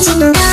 chingada.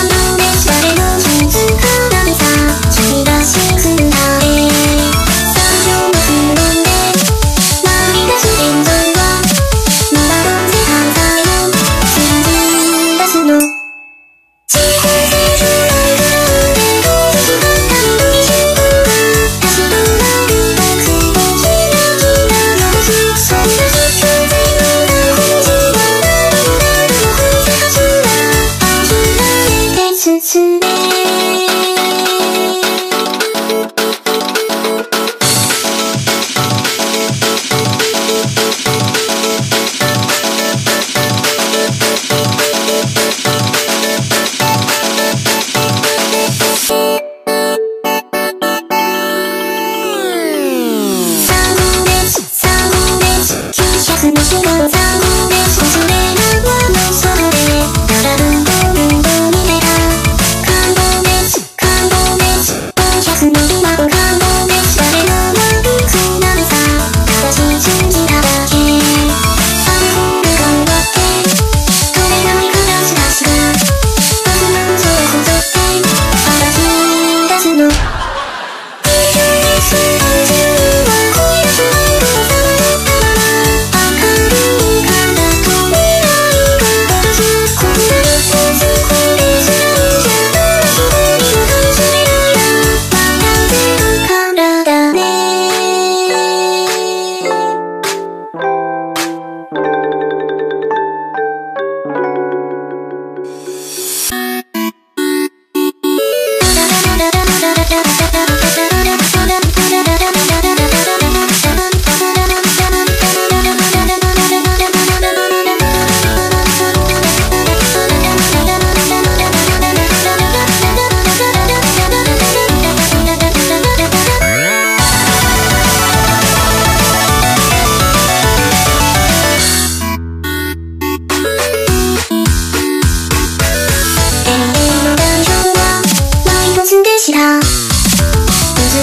しら。うず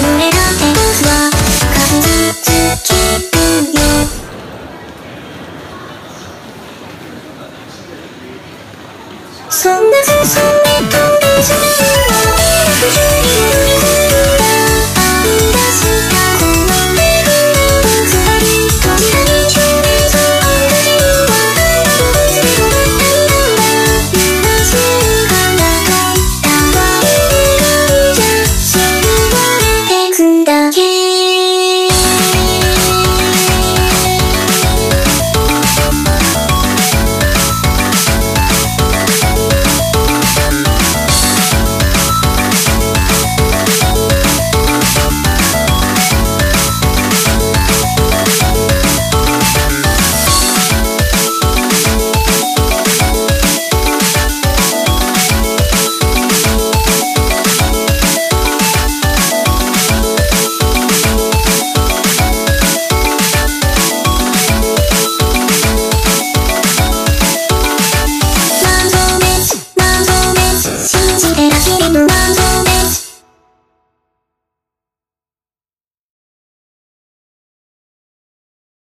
むれた手数はじつけるよ。そんな風